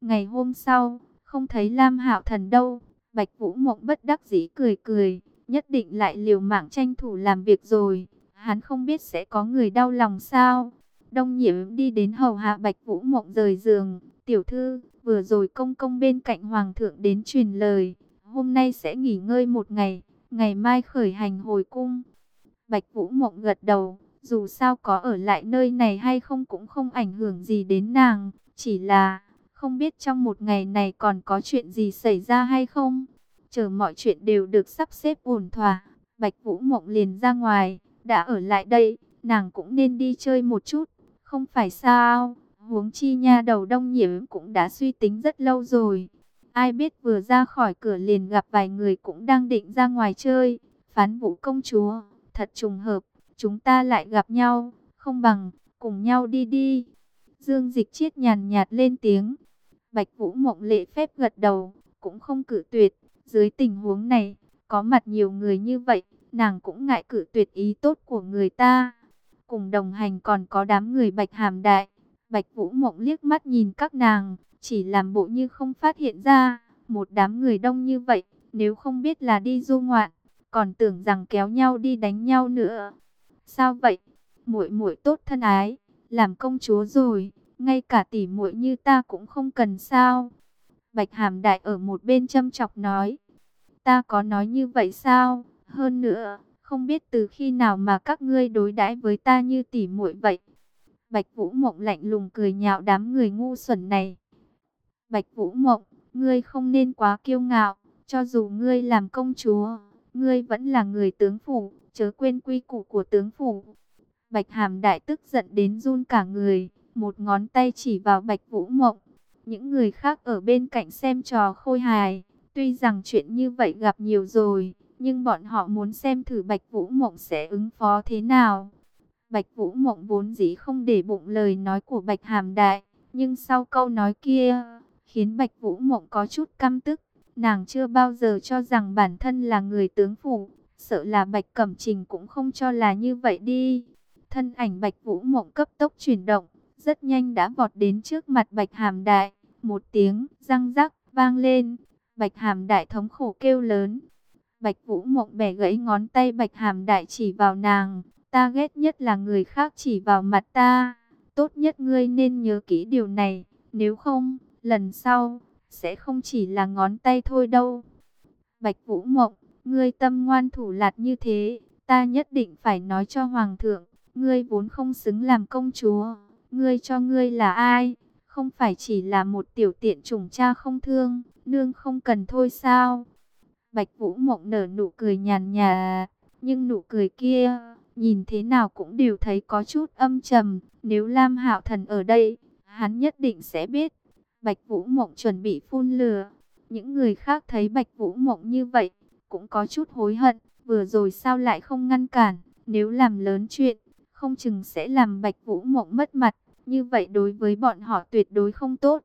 Ngày hôm sau, không thấy Lam Hạo Thần đâu. Bạch Vũ Mộng bất đắc dĩ cười cười, nhất định lại liều mạng tranh thủ làm việc rồi. Hắn không biết sẽ có người đau lòng sao. Đông nhiễm đi đến hầu hạ Bạch Vũ Mộng rời giường. Tiểu thư, vừa rồi công công bên cạnh Hoàng thượng đến truyền lời. Hôm nay sẽ nghỉ ngơi một ngày, ngày mai khởi hành hồi cung. Bạch Vũ Mộng gật đầu, dù sao có ở lại nơi này hay không cũng không ảnh hưởng gì đến nàng. Chỉ là, không biết trong một ngày này còn có chuyện gì xảy ra hay không. Chờ mọi chuyện đều được sắp xếp ổn thỏa, Bạch Vũ Mộng liền ra ngoài, đã ở lại đây, nàng cũng nên đi chơi một chút, không phải sao? Huống chi nha đầu đông nhiễm cũng đã suy tính rất lâu rồi. Ai biết vừa ra khỏi cửa liền gặp vài người cũng đang định ra ngoài chơi. Phán vũ công chúa, thật trùng hợp, chúng ta lại gặp nhau, không bằng, cùng nhau đi đi. Dương dịch chiết nhàn nhạt lên tiếng. Bạch vũ mộng lệ phép gật đầu, cũng không cử tuyệt. Dưới tình huống này, có mặt nhiều người như vậy, nàng cũng ngại cử tuyệt ý tốt của người ta. Cùng đồng hành còn có đám người bạch hàm đại. Bạch Vũ Mộng liếc mắt nhìn các nàng, chỉ làm bộ như không phát hiện ra, một đám người đông như vậy, nếu không biết là đi du ngoạn, còn tưởng rằng kéo nhau đi đánh nhau nữa. Sao vậy? Muội muội tốt thân ái, làm công chúa rồi, ngay cả tỷ muội như ta cũng không cần sao? Bạch Hàm Đại ở một bên châm chọc nói, ta có nói như vậy sao? Hơn nữa, không biết từ khi nào mà các ngươi đối đãi với ta như tỷ muội vậy. Bạch Vũ Mộng lạnh lùng cười nhạo đám người ngu xuẩn này. Bạch Vũ Mộng, ngươi không nên quá kiêu ngạo, cho dù ngươi làm công chúa, ngươi vẫn là người tướng phủ, chớ quên quy củ của tướng phủ. Bạch Hàm Đại tức giận đến run cả người, một ngón tay chỉ vào Bạch Vũ Mộng. Những người khác ở bên cạnh xem trò khôi hài, tuy rằng chuyện như vậy gặp nhiều rồi, nhưng bọn họ muốn xem thử Bạch Vũ Mộng sẽ ứng phó thế nào. Bạch Vũ Mộng vốn dĩ không để bụng lời nói của Bạch Hàm Đại, nhưng sau câu nói kia, khiến Bạch Vũ Mộng có chút căm tức. Nàng chưa bao giờ cho rằng bản thân là người tướng phủ, sợ là Bạch Cẩm Trình cũng không cho là như vậy đi. Thân ảnh Bạch Vũ Mộng cấp tốc chuyển động, rất nhanh đã vọt đến trước mặt Bạch Hàm Đại, một tiếng răng rắc vang lên, Bạch Hàm Đại thống khổ kêu lớn. Bạch Vũ Mộng bẻ gãy ngón tay Bạch Hàm Đại chỉ vào nàng, Ta ghét nhất là người khác chỉ vào mặt ta. Tốt nhất ngươi nên nhớ kỹ điều này. Nếu không, lần sau, sẽ không chỉ là ngón tay thôi đâu. Bạch Vũ Mộng, ngươi tâm ngoan thủ lạt như thế, ta nhất định phải nói cho Hoàng thượng. Ngươi vốn không xứng làm công chúa. Ngươi cho ngươi là ai? Không phải chỉ là một tiểu tiện trùng cha không thương, nương không cần thôi sao? Bạch Vũ Mộng nở nụ cười nhàn nhạt, nhưng nụ cười kia nhìn thế nào cũng đều thấy có chút âm trầm. Nếu Lam Hạo Thần ở đây, hắn nhất định sẽ biết. Bạch Vũ Mộng chuẩn bị phun lửa. Những người khác thấy Bạch Vũ Mộng như vậy, cũng có chút hối hận. Vừa rồi sao lại không ngăn cản, nếu làm lớn chuyện, không chừng sẽ làm Bạch Vũ Mộng mất mặt. Như vậy đối với bọn họ tuyệt đối không tốt.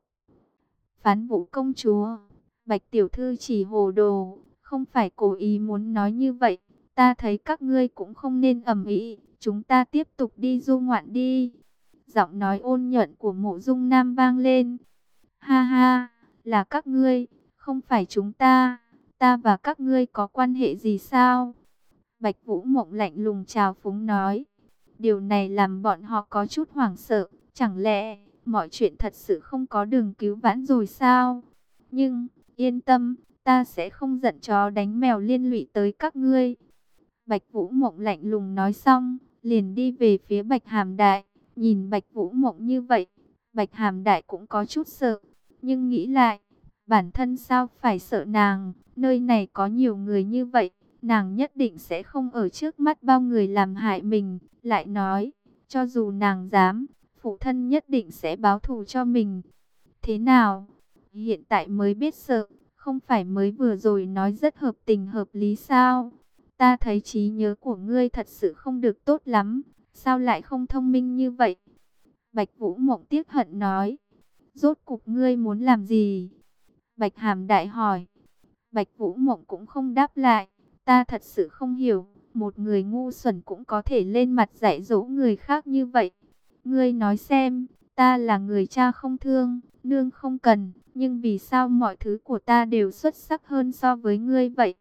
Phán Vũ công chúa, Bạch Tiểu Thư chỉ hồ đồ, không phải cố ý muốn nói như vậy. Ta thấy các ngươi cũng không nên ầm ĩ, chúng ta tiếp tục đi du ngoạn đi. Giọng nói ôn nhuận của mộ dung nam vang lên. Ha ha, là các ngươi, không phải chúng ta. Ta và các ngươi có quan hệ gì sao? Bạch Vũ Mộng lạnh lùng chào phúng nói. Điều này làm bọn họ có chút hoảng sợ. Chẳng lẽ mọi chuyện thật sự không có đường cứu vãn rồi sao? Nhưng, yên tâm, ta sẽ không giận chó đánh mèo liên lụy tới các ngươi. Bạch Vũ Mộng lạnh lùng nói xong, liền đi về phía Bạch Hàm Đại. Nhìn Bạch Vũ Mộng như vậy, Bạch Hàm Đại cũng có chút sợ. Nhưng nghĩ lại, bản thân sao phải sợ nàng, nơi này có nhiều người như vậy, nàng nhất định sẽ không ở trước mắt bao người làm hại mình. Lại nói, cho dù nàng dám, phụ thân nhất định sẽ báo thù cho mình. Thế nào? Hiện tại mới biết sợ, không phải mới vừa rồi nói rất hợp tình hợp lý sao? Ta thấy trí nhớ của ngươi thật sự không được tốt lắm, sao lại không thông minh như vậy? Bạch Vũ Mộng tiếc hận nói, rốt cục ngươi muốn làm gì? Bạch Hàm Đại hỏi, Bạch Vũ Mộng cũng không đáp lại, ta thật sự không hiểu, một người ngu xuẩn cũng có thể lên mặt dạy dỗ người khác như vậy. Ngươi nói xem, ta là người cha không thương, Nương không cần, nhưng vì sao mọi thứ của ta đều xuất sắc hơn so với ngươi vậy?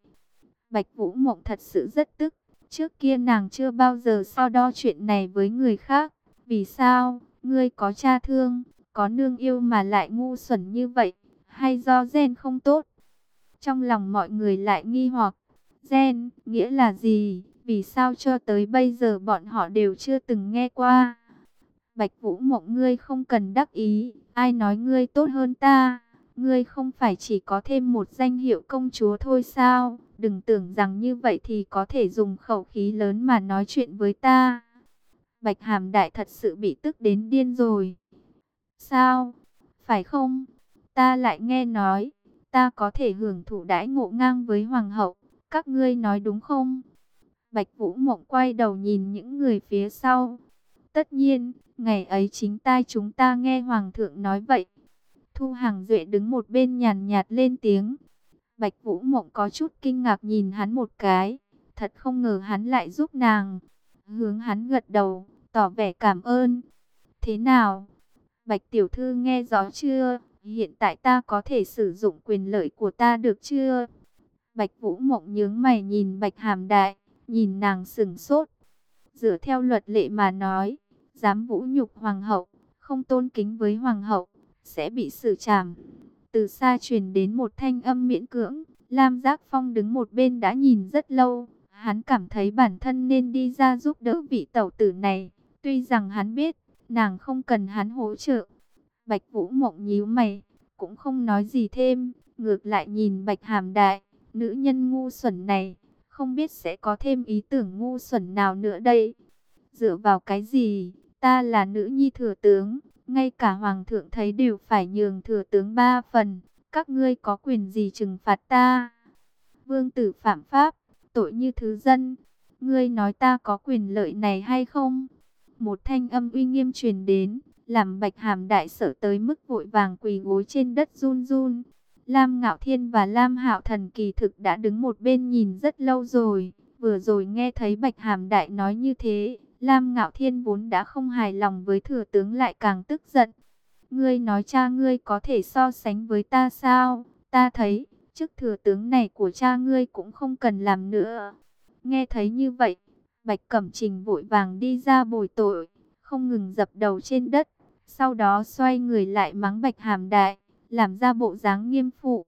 Bạch Vũ Mộng thật sự rất tức. Trước kia nàng chưa bao giờ so đo chuyện này với người khác. Vì sao? Ngươi có cha thương, có nương yêu mà lại ngu xuẩn như vậy? Hay do gen không tốt? Trong lòng mọi người lại nghi hoặc. Gen, nghĩa là gì? Vì sao cho tới bây giờ bọn họ đều chưa từng nghe qua? Bạch Vũ Mộng ngươi không cần đắc ý, ai nói ngươi tốt hơn ta? Ngươi không phải chỉ có thêm một danh hiệu công chúa thôi sao? Đừng tưởng rằng như vậy thì có thể dùng khẩu khí lớn mà nói chuyện với ta. Bạch Hàm Đại thật sự bị tức đến điên rồi. Sao? Phải không? Ta lại nghe nói, ta có thể hưởng thụ đãi ngộ ngang với Hoàng hậu. Các ngươi nói đúng không? Bạch Vũ Mộng quay đầu nhìn những người phía sau. Tất nhiên, ngày ấy chính tai chúng ta nghe Hoàng thượng nói vậy. Thu Hàng Duệ đứng một bên nhàn nhạt lên tiếng. Bạch Vũ Mộng có chút kinh ngạc nhìn hắn một cái. Thật không ngờ hắn lại giúp nàng. Hướng hắn gật đầu, tỏ vẻ cảm ơn. Thế nào? Bạch Tiểu Thư nghe rõ chưa? Hiện tại ta có thể sử dụng quyền lợi của ta được chưa? Bạch Vũ Mộng nhướng mày nhìn Bạch Hàm Đại, nhìn nàng sừng sốt. Dựa theo luật lệ mà nói, dám vũ nhục hoàng hậu, không tôn kính với hoàng hậu, sẽ bị xử trảm. Từ xa truyền đến một thanh âm miễn cưỡng, Lam Giác Phong đứng một bên đã nhìn rất lâu. Hắn cảm thấy bản thân nên đi ra giúp đỡ vị tẩu tử này. Tuy rằng hắn biết, nàng không cần hắn hỗ trợ. Bạch Vũ Mộng nhíu mày, cũng không nói gì thêm, ngược lại nhìn Bạch Hàm Đại, nữ nhân ngu xuẩn này, không biết sẽ có thêm ý tưởng ngu xuẩn nào nữa đây. Dựa vào cái gì, ta là nữ nhi thừa tướng, ngay cả hoàng thượng thấy đều phải nhường thừa tướng ba phần, các ngươi có quyền gì trừng phạt ta? Vương tử phạm pháp, tội như thứ dân, ngươi nói ta có quyền lợi này hay không? Một thanh âm uy nghiêm truyền đến, làm bạch hàm đại sở tới mức vội vàng quỳ gối trên đất run run. Lam Ngạo Thiên và Lam Hạo Thần kỳ thực đã đứng một bên nhìn rất lâu rồi, vừa rồi nghe thấy Bạch Hàm Đại nói như thế, Lam Ngạo Thiên vốn đã không hài lòng với thừa tướng lại càng tức giận. Ngươi nói cha ngươi có thể so sánh với ta sao? Ta thấy, chức thừa tướng này của cha ngươi cũng không cần làm nữa. Nghe thấy như vậy, Bạch Cẩm Trình vội vàng đi ra bồi tội, không ngừng dập đầu trên đất. Sau đó xoay người lại mắng Bạch Hàm Đại, làm ra bộ dáng nghiêm phụ.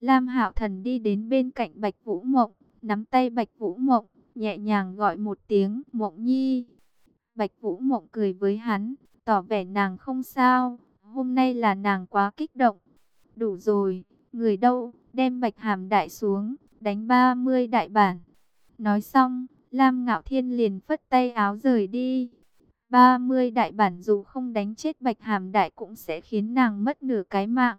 Lam Hạo Thần đi đến bên cạnh Bạch Vũ Mộng, nắm tay Bạch Vũ Mộng, nhẹ nhàng gọi một tiếng Mộng Nhi. Bạch Vũ Mộng cười với hắn, tỏ vẻ nàng không sao, hôm nay là nàng quá kích động. Đủ rồi, người đâu, đem Bạch Hàm Đại xuống, đánh 30 đại bản. Nói xong, Lam Ngạo Thiên liền phất tay áo rời đi. 30 đại bản dù không đánh chết Bạch Hàm Đại cũng sẽ khiến nàng mất nửa cái mạng.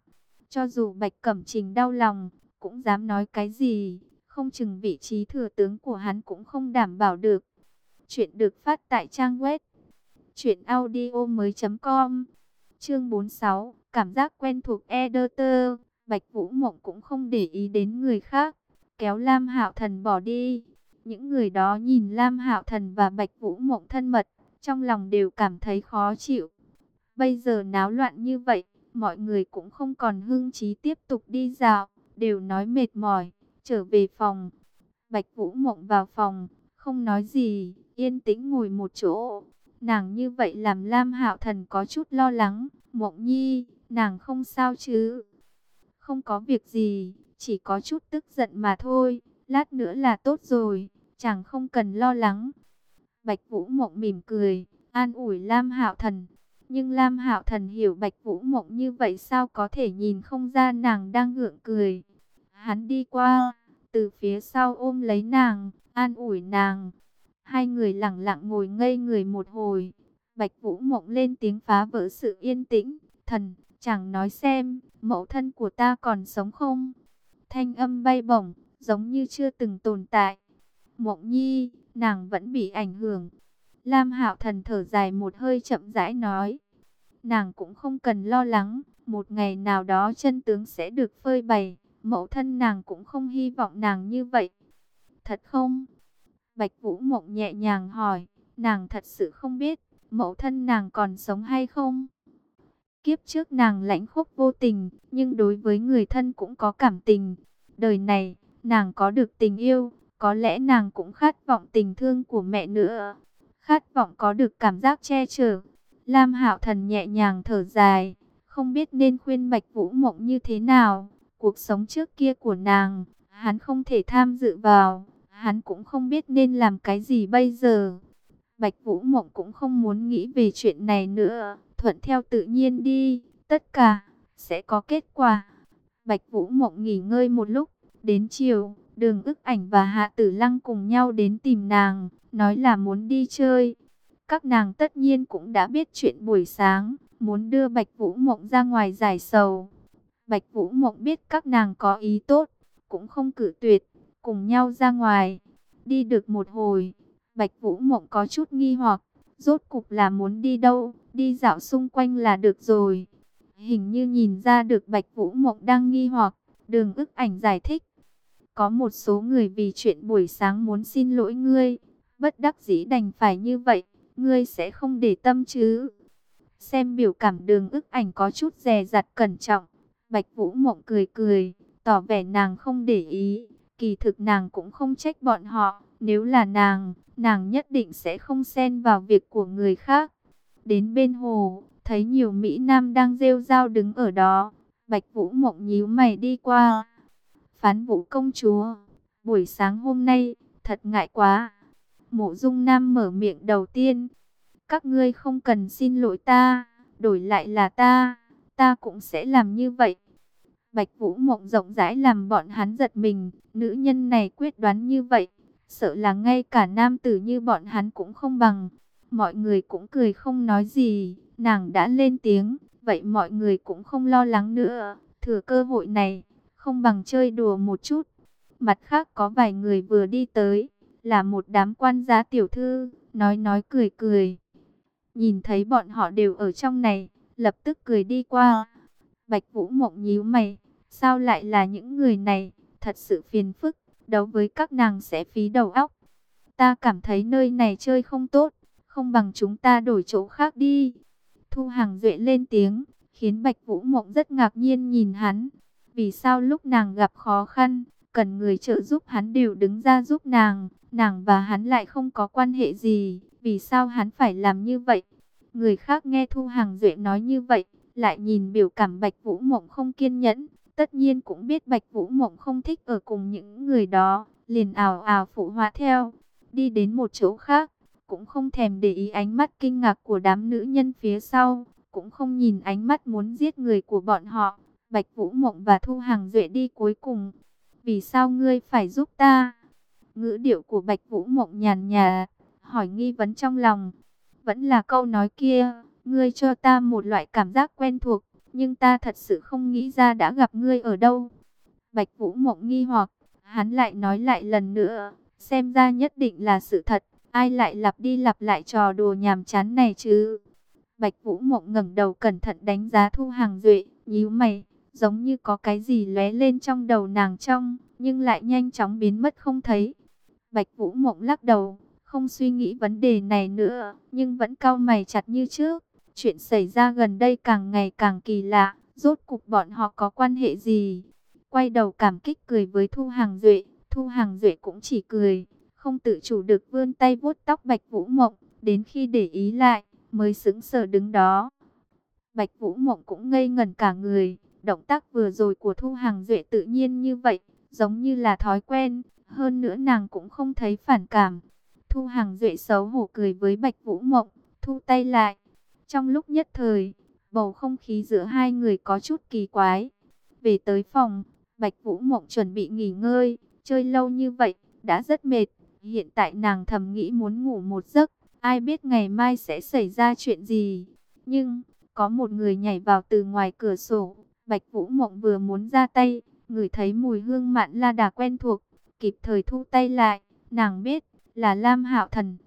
Cho dù Bạch Cẩm Trình đau lòng, cũng dám nói cái gì, không chừng vị trí thừa tướng của hắn cũng không đảm bảo được. Chuyện được phát tại trang web truyệnaudiomoi.com. Chương 46, cảm giác quen thuộc editor, Bạch Vũ Mộng cũng không để ý đến người khác, kéo Lam Hạo Thần bỏ đi. Những người đó nhìn Lam Hạo Thần và Bạch Vũ Mộng thân mật, trong lòng đều cảm thấy khó chịu. Bây giờ náo loạn như vậy, mọi người cũng không còn hưng trí tiếp tục đi dạo, đều nói mệt mỏi, trở về phòng. Bạch Vũ Mộng vào phòng, không nói gì, yên tĩnh ngồi một chỗ. Nàng như vậy làm Lam Hạo Thần có chút lo lắng, Mộng Nhi, nàng không sao chứ? Không có việc gì, chỉ có chút tức giận mà thôi, lát nữa là tốt rồi, chẳng không cần lo lắng. Bạch Vũ Mộng mỉm cười, an ủi Lam Hạo Thần. Nhưng Lam Hạo Thần hiểu Bạch Vũ Mộng như vậy sao có thể nhìn không ra nàng đang gượng cười. Hắn đi qua, từ phía sau ôm lấy nàng, an ủi nàng. Hai người lặng lặng ngồi ngây người một hồi. Bạch Vũ Mộng lên tiếng phá vỡ sự yên tĩnh. Thần, chẳng nói xem, mẫu thân của ta còn sống không? Thanh âm bay bổng, giống như chưa từng tồn tại. Mộng nhi, nàng vẫn bị ảnh hưởng. Lam Hạo Thần thở dài một hơi chậm rãi nói. Nàng cũng không cần lo lắng, một ngày nào đó chân tướng sẽ được phơi bày. Mẫu thân nàng cũng không hy vọng nàng như vậy. Thật không? Bạch Vũ Mộng nhẹ nhàng hỏi, nàng thật sự không biết, mẫu thân nàng còn sống hay không? Kiếp trước nàng lãnh khốc vô tình, nhưng đối với người thân cũng có cảm tình. Đời này, nàng có được tình yêu, có lẽ nàng cũng khát vọng tình thương của mẹ nữa. Khát vọng có được cảm giác che chở. Lam Hạo Thần nhẹ nhàng thở dài, không biết nên khuyên Bạch Vũ Mộng như thế nào. Cuộc sống trước kia của nàng, hắn không thể tham dự vào, hắn cũng không biết nên làm cái gì bây giờ. Bạch Vũ Mộng cũng không muốn nghĩ về chuyện này nữa, thuận theo tự nhiên đi, tất cả sẽ có kết quả. Bạch Vũ Mộng nghỉ ngơi một lúc, đến chiều, Đường ức ảnh và Hạ Tử Lăng cùng nhau đến tìm nàng, nói là muốn đi chơi. Các nàng tất nhiên cũng đã biết chuyện buổi sáng, muốn đưa Bạch Vũ Mộng ra ngoài giải sầu. Bạch Vũ Mộng biết các nàng có ý tốt, cũng không cử tuyệt, cùng nhau ra ngoài. Đi được một hồi, Bạch Vũ Mộng có chút nghi hoặc, rốt cục là muốn đi đâu, đi dạo xung quanh là được rồi. Hình như nhìn ra được Bạch Vũ Mộng đang nghi hoặc, đường ức ảnh giải thích. Có một số người vì chuyện buổi sáng muốn xin lỗi ngươi, bất đắc dĩ đành phải như vậy, ngươi sẽ không để tâm chứ. Xem biểu cảm đường ức ảnh có chút dè dặt cẩn trọng, Bạch Vũ Mộng cười cười, tỏ vẻ nàng không để ý, kỳ thực nàng cũng không trách bọn họ, nếu là nàng, nàng nhất định sẽ không xen vào việc của người khác. Đến bên hồ, thấy nhiều Mỹ Nam đang rêu rao đứng ở đó, Bạch Vũ Mộng nhíu mày đi qua, Phán vũ công chúa, buổi sáng hôm nay, thật ngại quá. Mộ dung nam mở miệng đầu tiên. Các ngươi không cần xin lỗi ta, đổi lại là ta, ta cũng sẽ làm như vậy. Bạch Vũ Mộng rộng rãi làm bọn hắn giật mình, nữ nhân này quyết đoán như vậy, sợ là ngay cả nam tử như bọn hắn cũng không bằng. Mọi người cũng cười không nói gì, nàng đã lên tiếng, vậy mọi người cũng không lo lắng nữa. Thừa cơ hội này, không bằng chơi đùa một chút. Mặt khác có vài người vừa đi tới, là một đám quan gia tiểu thư, nói nói cười cười. Nhìn thấy bọn họ đều ở trong này, lập tức cười đi qua. Bạch Vũ Mộng nhíu mày, sao lại là những người này, thật sự phiền phức, đấu với các nàng sẽ phí đầu óc. Ta cảm thấy nơi này chơi không tốt, không bằng chúng ta đổi chỗ khác đi. Thu Hàng Duệ lên tiếng, khiến Bạch Vũ Mộng rất ngạc nhiên nhìn hắn. Vì sao lúc nàng gặp khó khăn, cần người trợ giúp hắn đều đứng ra giúp nàng, nàng và hắn lại không có quan hệ gì, vì sao hắn phải làm như vậy? Người khác nghe Thu Hàng Duệ nói như vậy, lại nhìn biểu cảm Bạch Vũ Mộng không kiên nhẫn, tất nhiên cũng biết Bạch Vũ Mộng không thích ở cùng những người đó, liền ảo ảo phụ họa theo, đi đến một chỗ khác, cũng không thèm để ý ánh mắt kinh ngạc của đám nữ nhân phía sau, cũng không nhìn ánh mắt muốn giết người của bọn họ, Bạch Vũ Mộng và Thu Hàng Duệ đi cuối cùng. Vì sao ngươi phải giúp ta? Ngữ điệu của Bạch Vũ Mộng nhàn nhà, hỏi nghi vấn trong lòng. Vẫn là câu nói kia, ngươi cho ta một loại cảm giác quen thuộc, nhưng ta thật sự không nghĩ ra đã gặp ngươi ở đâu. Bạch Vũ Mộng nghi hoặc, hắn lại nói lại lần nữa, xem ra nhất định là sự thật, ai lại lặp đi lặp lại trò đùa nhàm chán này chứ? Bạch Vũ Mộng ngẩng đầu cẩn thận đánh giá Thu Hàng Duệ, nhíu mày, giống như có cái gì lóe lên trong đầu nàng trong, nhưng lại nhanh chóng biến mất không thấy. Bạch Vũ Mộng lắc đầu, không suy nghĩ vấn đề này nữa, nhưng vẫn cau mày chặt như trước. Chuyện xảy ra gần đây càng ngày càng kỳ lạ, rốt cục bọn họ có quan hệ gì? Quay đầu cảm kích cười với Thu Hàng Duệ, Thu Hàng Duệ cũng chỉ cười, không tự chủ được vươn tay vuốt tóc Bạch Vũ Mộng, đến khi để ý lại, mới sững sờ đứng đó. Bạch Vũ Mộng cũng ngây ngẩn cả người, Động tác vừa rồi của Thu Hàng Duệ tự nhiên như vậy, giống như là thói quen, hơn nữa nàng cũng không thấy phản cảm. Thu Hàng Duệ xấu hổ cười với Bạch Vũ Mộng, thu tay lại. Trong lúc nhất thời, bầu không khí giữa hai người có chút kỳ quái. Về tới phòng, Bạch Vũ Mộng chuẩn bị nghỉ ngơi, chơi lâu như vậy, đã rất mệt. Hiện tại nàng thầm nghĩ muốn ngủ một giấc, ai biết ngày mai sẽ xảy ra chuyện gì. Nhưng, có một người nhảy vào từ ngoài cửa sổ, Bạch Vũ Mộng vừa muốn ra tay, ngửi thấy mùi hương mạn la đà quen thuộc, kịp thời thu tay lại, nàng biết là Lam Hạo Thần.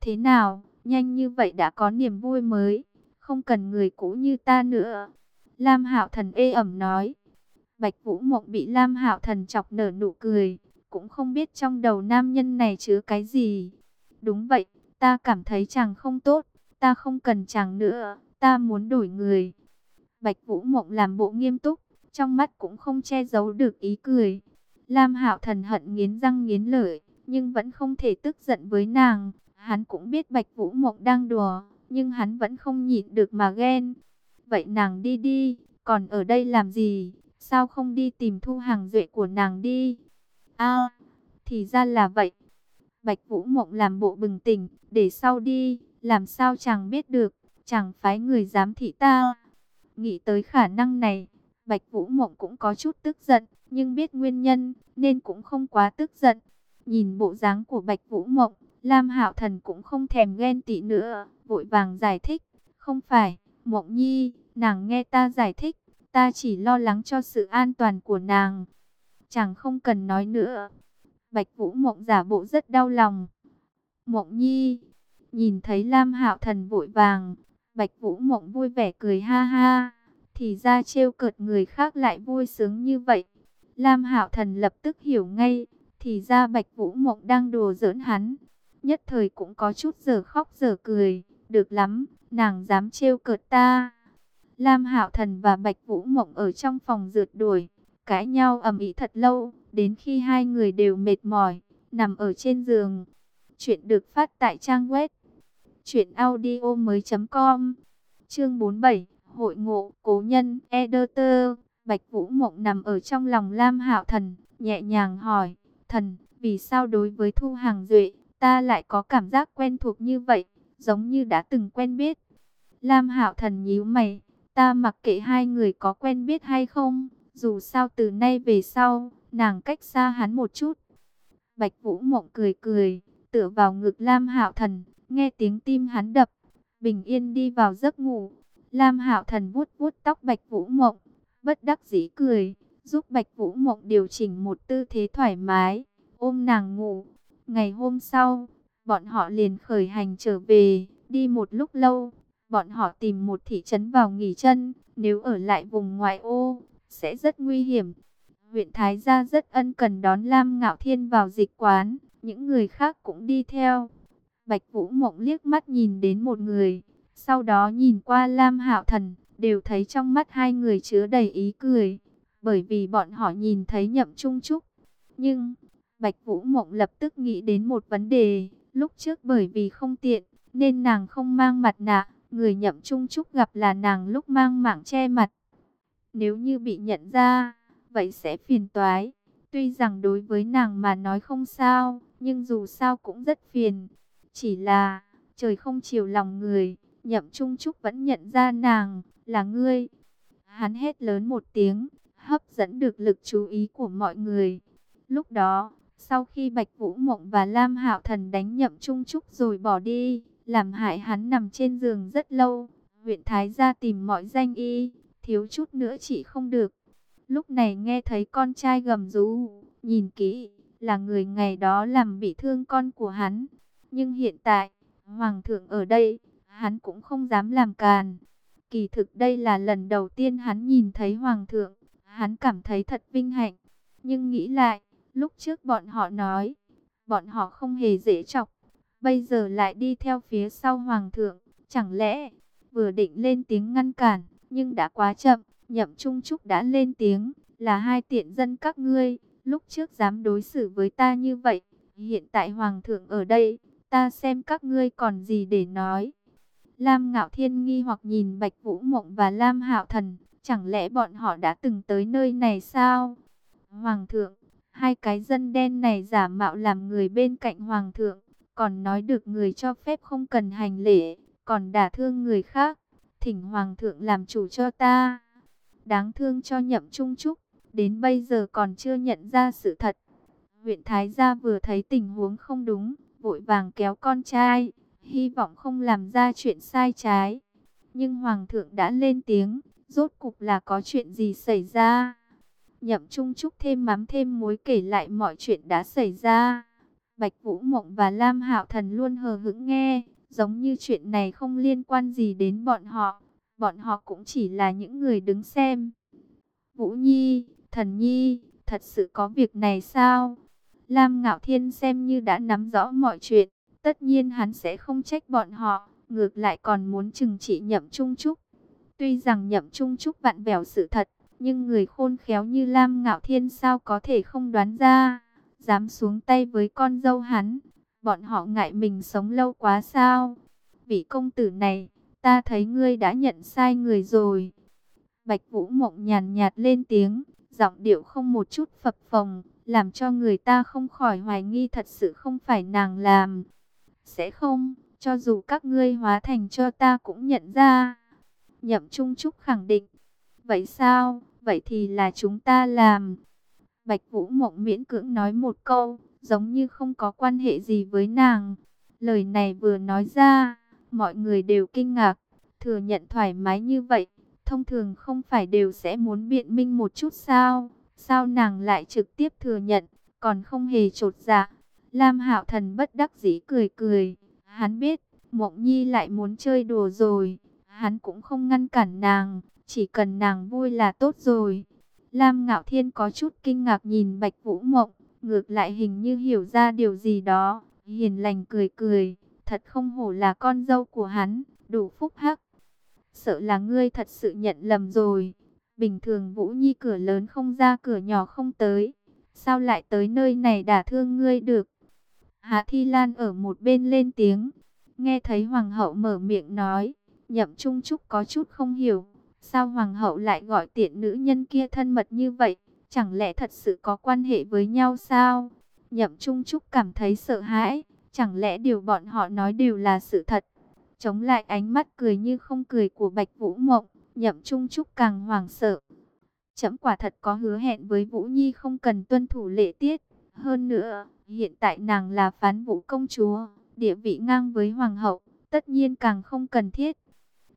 Thế nào, nhanh như vậy đã có niềm vui mới, không cần người cũ như ta nữa. Lam Hạo Thần ê ẩm nói. Bạch Vũ Mộng bị Lam Hạo Thần chọc nở nụ cười, cũng không biết trong đầu nam nhân này chứa cái gì. Đúng vậy, ta cảm thấy chàng không tốt, ta không cần chàng nữa, ta muốn đổi người. Bạch Vũ Mộng làm bộ nghiêm túc, trong mắt cũng không che giấu được ý cười. Lam Hạo Thần hận nghiến răng nghiến lợi, nhưng vẫn không thể tức giận với nàng. Hắn cũng biết Bạch Vũ Mộng đang đùa, nhưng hắn vẫn không nhịn được mà ghen. Vậy nàng đi đi, còn ở đây làm gì? Sao không đi tìm thu hàng duệ của nàng đi? A, thì ra là vậy. Bạch Vũ Mộng làm bộ bừng tỉnh, để sau đi, làm sao chàng biết được, chàng phái người giám thị ta. Nghĩ tới khả năng này, Bạch Vũ Mộng cũng có chút tức giận, nhưng biết nguyên nhân, nên cũng không quá tức giận. Nhìn bộ dáng của Bạch Vũ Mộng, Lam Hạo Thần cũng không thèm ghen tị nữa, vội vàng giải thích, không phải, Mộng Nhi, nàng nghe ta giải thích, ta chỉ lo lắng cho sự an toàn của nàng. Chẳng không cần nói nữa. Bạch Vũ Mộng giả bộ rất đau lòng. Mộng Nhi, nhìn thấy Lam Hạo Thần vội vàng, Bạch Vũ Mộng vui vẻ cười ha ha, thì ra trêu cợt người khác lại vui sướng như vậy. Lam Hạo Thần lập tức hiểu ngay, thì ra Bạch Vũ Mộng đang đùa giỡn hắn. Nhất thời cũng có chút giờ khóc giờ cười, được lắm, nàng dám trêu cợt ta. Lam Hạo Thần và Bạch Vũ Mộng ở trong phòng rượt đuổi, cãi nhau ầm ĩ thật lâu, đến khi hai người đều mệt mỏi, nằm ở trên giường. Chuyện được phát tại trang web truyệnaudiomoi.com. Chương 47, hội ngộ, cố nhân, editor, Bạch Vũ Mộng nằm ở trong lòng Lam Hạo Thần, nhẹ nhàng hỏi, "Thần, vì sao đối với Thu Hàng Duệ, ta lại có cảm giác quen thuộc như vậy, giống như đã từng quen biết?" Lam Hạo Thần nhíu mày, Ta mặc kệ hai người có quen biết hay không, dù sao từ nay về sau, nàng cách xa hắn một chút. Bạch Vũ Mộng cười cười, tựa vào ngực Lam Hạo Thần, nghe tiếng tim hắn đập, bình yên đi vào giấc ngủ. Lam Hạo Thần vuốt vuốt tóc Bạch Vũ Mộng, bất đắc dĩ cười, giúp Bạch Vũ Mộng điều chỉnh một tư thế thoải mái, ôm nàng ngủ. Ngày hôm sau, bọn họ liền khởi hành trở về, đi một lúc lâu, bọn họ tìm một thị trấn vào nghỉ chân, nếu ở lại vùng ngoại ô, sẽ rất nguy hiểm. Huyện Thái Gia rất ân cần đón Lam Ngạo Thiên vào dịch quán, những người khác cũng đi theo. Bạch Vũ Mộng liếc mắt nhìn đến một người, sau đó nhìn qua Lam Hạo Thần, đều thấy trong mắt hai người chứa đầy ý cười, bởi vì bọn họ nhìn thấy Nhậm Trung Trúc. Nhưng, Bạch Vũ Mộng lập tức nghĩ đến một vấn đề, lúc trước bởi vì không tiện, nên nàng không mang mặt nạ, Người nhậm trung trúc gặp là nàng lúc mang mạng che mặt. Nếu như bị nhận ra, vậy sẽ phiền toái. Tuy rằng đối với nàng mà nói không sao, nhưng dù sao cũng rất phiền. Chỉ là, trời không chiều lòng người, nhậm trung trúc vẫn nhận ra nàng, là ngươi. Hắn hét lớn một tiếng, hấp dẫn được lực chú ý của mọi người. Lúc đó, sau khi Bạch Vũ Mộng và Lam Hạo Thần đánh nhậm trung trúc rồi bỏ đi, làm hại hắn nằm trên giường rất lâu. Huyện Thái gia tìm mọi danh y, thiếu chút nữa chỉ không được. Lúc này nghe thấy con trai gầm rú, nhìn kỹ, là người ngày đó làm bị thương con của hắn. Nhưng hiện tại, Hoàng thượng ở đây, hắn cũng không dám làm càn. Kỳ thực đây là lần đầu tiên hắn nhìn thấy Hoàng thượng, hắn cảm thấy thật vinh hạnh. Nhưng nghĩ lại, lúc trước bọn họ nói, bọn họ không hề dễ chọc, bây giờ lại đi theo phía sau hoàng thượng, chẳng lẽ vừa định lên tiếng ngăn cản, nhưng đã quá chậm, nhậm trung trúc đã lên tiếng, là hai tiện dân các ngươi, lúc trước dám đối xử với ta như vậy, hiện tại hoàng thượng ở đây, ta xem các ngươi còn gì để nói. Lam Ngạo Thiên nghi hoặc nhìn Bạch Vũ Mộng và Lam Hạo Thần, chẳng lẽ bọn họ đã từng tới nơi này sao? Hoàng thượng, hai cái dân đen này giả mạo làm người bên cạnh hoàng thượng, còn nói được người cho phép không cần hành lễ, còn đả thương người khác, thỉnh hoàng thượng làm chủ cho ta. Đáng thương cho nhậm trung trúc, đến bây giờ còn chưa nhận ra sự thật. Huyện Thái Gia vừa thấy tình huống không đúng, vội vàng kéo con trai, hy vọng không làm ra chuyện sai trái. Nhưng Hoàng thượng đã lên tiếng, rốt cục là có chuyện gì xảy ra. Nhậm Trung Trúc thêm mắm thêm muối kể lại mọi chuyện đã xảy ra. Bạch Vũ Mộng và Lam Hạo Thần luôn hờ hững nghe, giống như chuyện này không liên quan gì đến bọn họ, bọn họ cũng chỉ là những người đứng xem. Vũ Nhi, Thần Nhi, thật sự có việc này sao? Lam Ngạo Thiên xem như đã nắm rõ mọi chuyện, tất nhiên hắn sẽ không trách bọn họ, ngược lại còn muốn trừng trị nhậm trung trúc. Tuy rằng nhậm trung trúc vặn vẹo sự thật, nhưng người khôn khéo như Lam Ngạo Thiên sao có thể không đoán ra, dám xuống tay với con dâu hắn, bọn họ ngại mình sống lâu quá sao. Vị công tử này, ta thấy ngươi đã nhận sai người rồi. Bạch Vũ Mộng nhàn nhạt lên tiếng, giọng điệu không một chút phập phồng, làm cho người ta không khỏi hoài nghi thật sự không phải nàng làm. Sẽ không, cho dù các ngươi hóa thành cho ta cũng nhận ra. Nhậm Trung Trúc khẳng định. Vậy sao, vậy thì là chúng ta làm. Bạch Vũ Mộng miễn cưỡng nói một câu, giống như không có quan hệ gì với nàng. Lời này vừa nói ra, mọi người đều kinh ngạc, thừa nhận thoải mái như vậy. Thông thường không phải đều sẽ muốn biện minh một chút sao? Sao nàng lại trực tiếp thừa nhận, còn không hề trột dạ? Lam Hạo Thần bất đắc dĩ cười cười, hắn biết, Mộng Nhi lại muốn chơi đùa rồi, hắn cũng không ngăn cản nàng, chỉ cần nàng vui là tốt rồi. Lam Ngạo Thiên có chút kinh ngạc nhìn Bạch Vũ Mộng, ngược lại hình như hiểu ra điều gì đó, hiền lành cười cười, thật không hổ là con dâu của hắn, đủ phúc hắc. Sợ là ngươi thật sự nhận lầm rồi. Bình thường Vũ Nhi cửa lớn không ra cửa nhỏ không tới. Sao lại tới nơi này đả thương ngươi được? Hạ Thi Lan ở một bên lên tiếng. Nghe thấy Hoàng hậu mở miệng nói. Nhậm Trung Trúc có chút không hiểu. Sao Hoàng hậu lại gọi tiện nữ nhân kia thân mật như vậy? Chẳng lẽ thật sự có quan hệ với nhau sao? Nhậm Trung Trúc cảm thấy sợ hãi. Chẳng lẽ điều bọn họ nói đều là sự thật? Chống lại ánh mắt cười như không cười của Bạch Vũ Mộng, Nhậm Trung Trúc càng hoảng sợ. Chấm quả thật có hứa hẹn với Vũ Nhi không cần tuân thủ lễ tiết. Hơn nữa, hiện tại nàng là phán vũ công chúa, địa vị ngang với hoàng hậu, tất nhiên càng không cần thiết.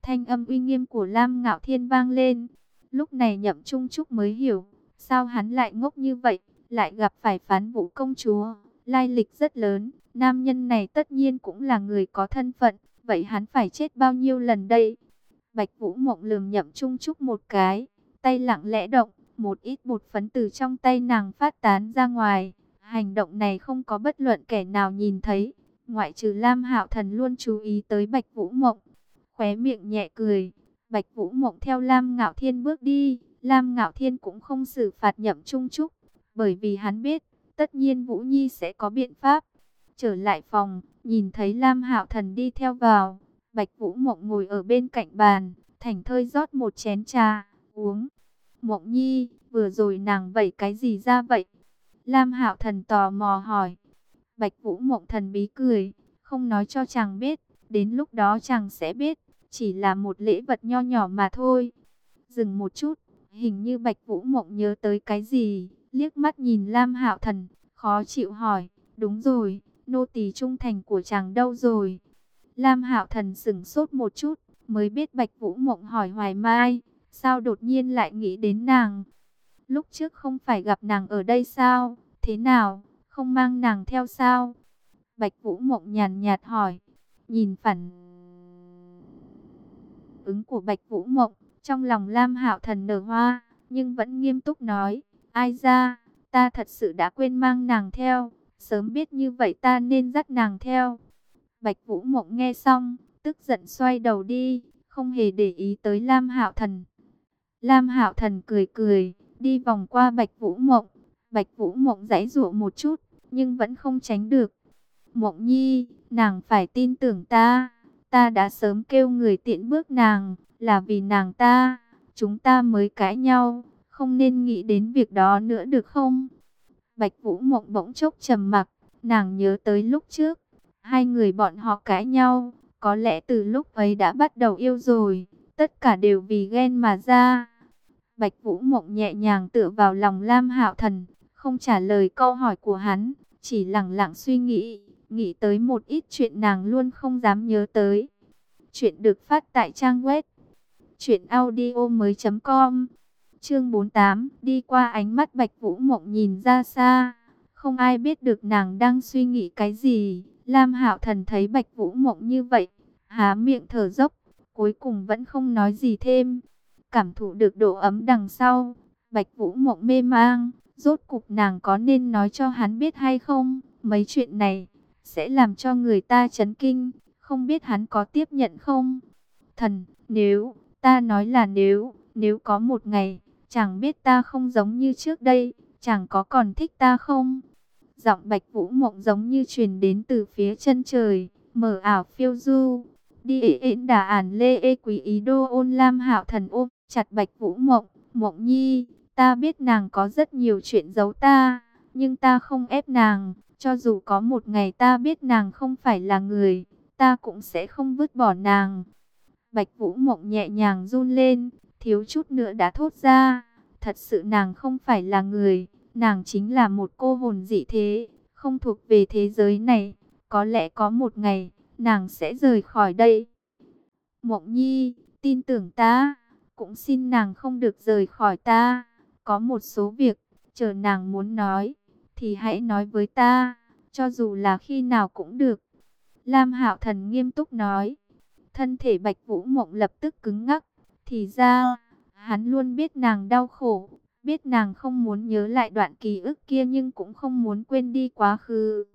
Thanh âm uy nghiêm của Lam Ngạo Thiên vang lên. Lúc này Nhậm Trung Trúc mới hiểu, sao hắn lại ngốc như vậy, lại gặp phải phán vũ công chúa. Lai lịch rất lớn, nam nhân này tất nhiên cũng là người có thân phận, Vậy hắn phải chết bao nhiêu lần đây? Bạch Vũ Mộng lườm nhậm trung trúc một cái, tay lặng lẽ động, một ít bột phấn từ trong tay nàng phát tán ra ngoài. Hành động này không có bất luận kẻ nào nhìn thấy, ngoại trừ Lam Hạo Thần luôn chú ý tới Bạch Vũ Mộng. Khóe miệng nhẹ cười, Bạch Vũ Mộng theo Lam Ngạo Thiên bước đi, Lam Ngạo Thiên cũng không xử phạt nhậm trung trúc, bởi vì hắn biết, tất nhiên Vũ Nhi sẽ có biện pháp. Trở lại phòng, nhìn thấy Lam Hạo Thần đi theo vào, Bạch Vũ Mộng ngồi ở bên cạnh bàn, thành thơi rót một chén trà, uống. Mộng Nhi, vừa rồi nàng vẩy cái gì ra vậy? Lam Hạo Thần tò mò hỏi. Bạch Vũ Mộng thần bí cười, không nói cho chàng biết, đến lúc đó chàng sẽ biết, chỉ là một lễ vật nho nhỏ mà thôi. Dừng một chút, hình như Bạch Vũ Mộng nhớ tới cái gì, liếc mắt nhìn Lam Hạo Thần, khó chịu hỏi, đúng rồi, nô tỳ trung thành của chàng đâu rồi? Lam Hạo Thần sững sốt một chút, mới biết Bạch Vũ Mộng hỏi Hoài Mai, sao đột nhiên lại nghĩ đến nàng? Lúc trước không phải gặp nàng ở đây sao? Thế nào? Không mang nàng theo sao? Bạch Vũ Mộng nhàn nhạt hỏi, nhìn phản ứng của Bạch Vũ Mộng, trong lòng Lam Hạo Thần nở hoa, nhưng vẫn nghiêm túc nói, ai ra, ta thật sự đã quên mang nàng theo. Sớm biết như vậy ta nên dắt nàng theo. Bạch Vũ Mộng nghe xong, tức giận xoay đầu đi, không hề để ý tới Lam Hạo Thần. Lam Hạo Thần cười cười, đi vòng qua Bạch Vũ Mộng. Bạch Vũ Mộng giãy giụa một chút, nhưng vẫn không tránh được. Mộng Nhi, nàng phải tin tưởng ta, ta đã sớm kêu người tiện bước nàng, là vì nàng ta, chúng ta mới cãi nhau, không nên nghĩ đến việc đó nữa được không? Bạch Vũ Mộng bỗng chốc trầm mặc, nàng nhớ tới lúc trước, hai người bọn họ cãi nhau, có lẽ từ lúc ấy đã bắt đầu yêu rồi, tất cả đều vì ghen mà ra. Bạch Vũ Mộng nhẹ nhàng tựa vào lòng Lam Hạo Thần, không trả lời câu hỏi của hắn, chỉ lặng lặng suy nghĩ, nghĩ tới một ít chuyện nàng luôn không dám nhớ tới. Chuyện được phát tại trang web truyệnaudiomoi.com Chương 48, đi qua ánh mắt Bạch Vũ Mộng nhìn ra xa, không ai biết được nàng đang suy nghĩ cái gì. Lam Hạo Thần thấy Bạch Vũ Mộng như vậy, há miệng thở dốc, cuối cùng vẫn không nói gì thêm. Cảm thụ được độ ấm đằng sau, Bạch Vũ Mộng mê mang, rốt cục nàng có nên nói cho hắn biết hay không? Mấy chuyện này sẽ làm cho người ta chấn kinh, không biết hắn có tiếp nhận không? Thần, nếu Ta nói là nếu, nếu có một ngày, chẳng biết ta không giống như trước đây, chẳng có còn thích ta không? Giọng Bạch Vũ Mộng giống như truyền đến từ phía chân trời, mở ảo phiêu du. Đi ế ến đà ản lê ê quý ý đô ôn lam hạo thần ôm, chặt Bạch Vũ Mộng, Mộng nhi, ta biết nàng có rất nhiều chuyện giấu ta, nhưng ta không ép nàng, cho dù có một ngày ta biết nàng không phải là người, ta cũng sẽ không vứt bỏ nàng. Bạch Vũ Mộng nhẹ nhàng run lên, thiếu chút nữa đã thốt ra, thật sự nàng không phải là người, nàng chính là một cô hồn dị thế, không thuộc về thế giới này, có lẽ có một ngày, nàng sẽ rời khỏi đây. Mộng Nhi, tin tưởng ta, cũng xin nàng không được rời khỏi ta, có một số việc, chờ nàng muốn nói, thì hãy nói với ta, cho dù là khi nào cũng được. Lam Hạo Thần nghiêm túc nói. Thân thể Bạch Vũ Mộng lập tức cứng ngắc, thì ra, hắn luôn biết nàng đau khổ, biết nàng không muốn nhớ lại đoạn ký ức kia nhưng cũng không muốn quên đi quá khứ.